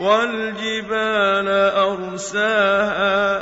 وَالْجِبَالَ أَرْسَاهَا